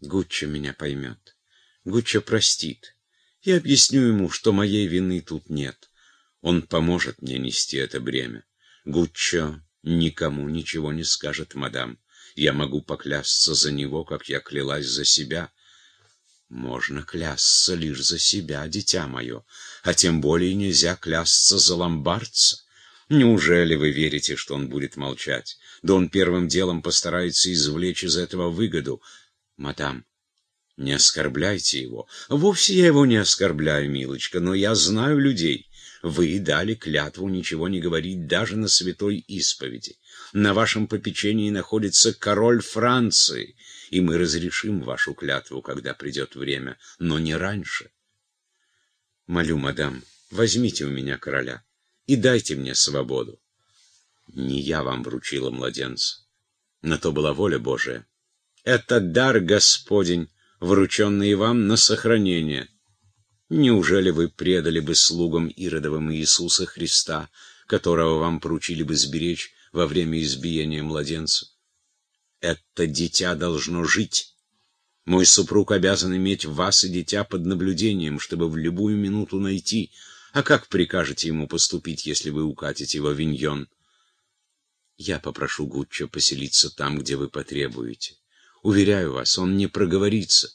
Гуччо меня поймет. Гуччо простит. Я объясню ему, что моей вины тут нет. Он поможет мне нести это бремя. Гуччо никому ничего не скажет, мадам. Я могу поклясться за него, как я клялась за себя. Можно клясться лишь за себя, дитя мое, а тем более нельзя клясться за ломбардца. Неужели вы верите, что он будет молчать? Да он первым делом постарается извлечь из этого выгоду. Мадам, не оскорбляйте его. Вовсе я его не оскорбляю, милочка, но я знаю людей. Вы дали клятву ничего не говорить даже на святой исповеди. На вашем попечении находится король Франции, и мы разрешим вашу клятву, когда придет время, но не раньше. Молю, мадам, возьмите у меня короля и дайте мне свободу. Не я вам вручила младенца. На то была воля Божия. Это дар Господень, врученный вам на сохранение. Неужели вы предали бы слугам Иродовым Иисуса Христа, которого вам поручили бы сберечь во время избиения младенца? Это дитя должно жить. Мой супруг обязан иметь вас и дитя под наблюдением, чтобы в любую минуту найти. А как прикажете ему поступить, если вы укатите в Авиньон? Я попрошу Гуччо поселиться там, где вы потребуете. Уверяю вас, он не проговорится.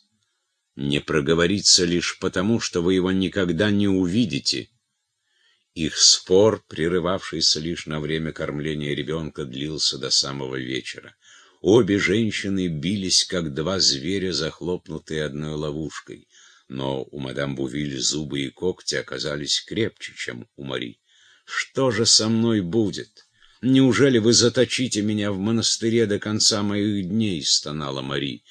Не проговорится лишь потому, что вы его никогда не увидите. Их спор, прерывавшийся лишь на время кормления ребенка, длился до самого вечера. Обе женщины бились, как два зверя, захлопнутые одной ловушкой. Но у мадам Бувиль зубы и когти оказались крепче, чем у Мари. «Что же со мной будет? Неужели вы заточите меня в монастыре до конца моих дней?» — стонала Мари.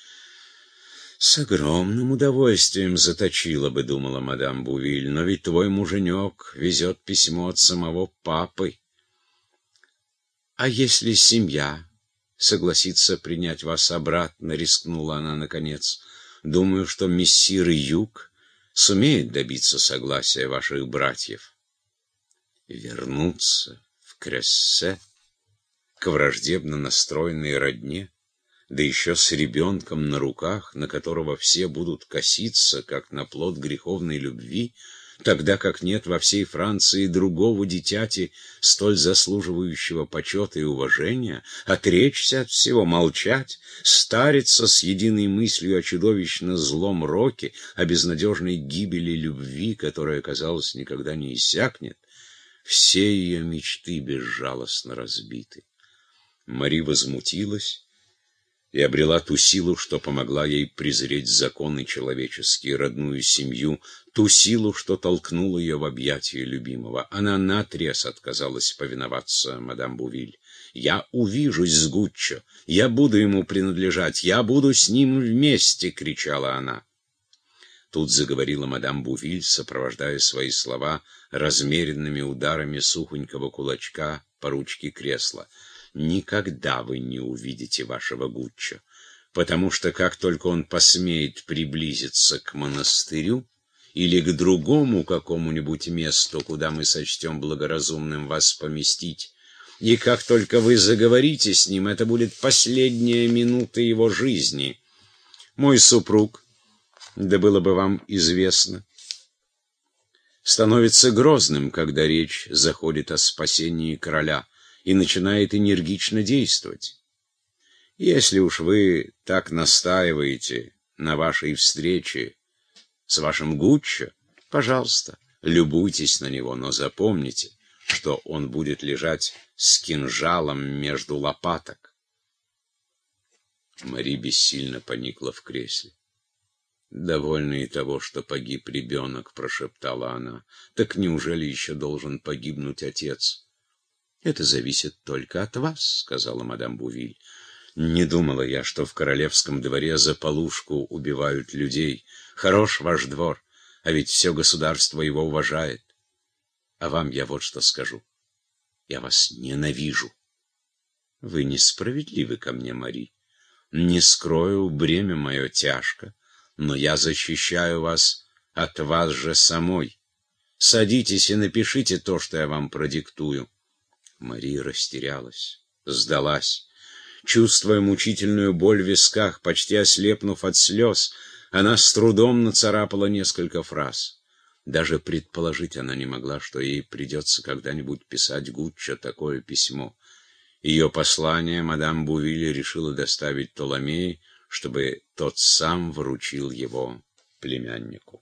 «С огромным удовольствием заточила бы», — думала мадам Бувиль, «но ведь твой муженек везет письмо от самого папы». «А если семья согласится принять вас обратно, — рискнула она наконец. Думаю, что мессир Юг сумеет добиться согласия ваших братьев. Вернуться Крессе к враждебно настроенной родне, да еще с ребенком на руках, на которого все будут коситься, как на плод греховной любви — тогда как нет во всей Франции другого дитяти, столь заслуживающего почета и уважения, отречься от всего, молчать, стариться с единой мыслью о чудовищно злом роке, о безнадежной гибели любви, которая, казалось, никогда не иссякнет, все ее мечты безжалостно разбиты. Мари возмутилась и обрела ту силу, что помогла ей презреть законы человеческие, родную семью, ту силу, что толкнула ее в объятия любимого. Она наотрез отказалась повиноваться мадам Бувиль. «Я увижусь с Гуччо, я буду ему принадлежать, я буду с ним вместе!» — кричала она. Тут заговорила мадам Бувиль, сопровождая свои слова размеренными ударами сухонького кулачка по ручке кресла никогда вы не увидите вашего Гуччо, потому что как только он посмеет приблизиться к монастырю или к другому какому-нибудь месту, куда мы сочтем благоразумным вас поместить, и как только вы заговорите с ним, это будет последняя минута его жизни. Мой супруг, да было бы вам известно, становится грозным, когда речь заходит о спасении короля и начинает энергично действовать. Если уж вы так настаиваете на вашей встрече с вашим Гуччо, пожалуйста, любуйтесь на него, но запомните, что он будет лежать с кинжалом между лопаток. Мари бессильно поникла в кресле. «Довольно и того, что погиб ребенок», — прошептала она. «Так неужели еще должен погибнуть отец?» «Это зависит только от вас», — сказала мадам Бувиль. «Не думала я, что в королевском дворе за полушку убивают людей. Хорош ваш двор, а ведь все государство его уважает. А вам я вот что скажу. Я вас ненавижу. Вы несправедливы ко мне, Мари. Не скрою, бремя мое тяжко, но я защищаю вас от вас же самой. Садитесь и напишите то, что я вам продиктую». Мария растерялась, сдалась. Чувствуя мучительную боль в висках, почти ослепнув от слез, она с трудом нацарапала несколько фраз. Даже предположить она не могла, что ей придется когда-нибудь писать Гуччо такое письмо. Ее послание мадам Бувилли решила доставить Толомей, чтобы тот сам вручил его племяннику.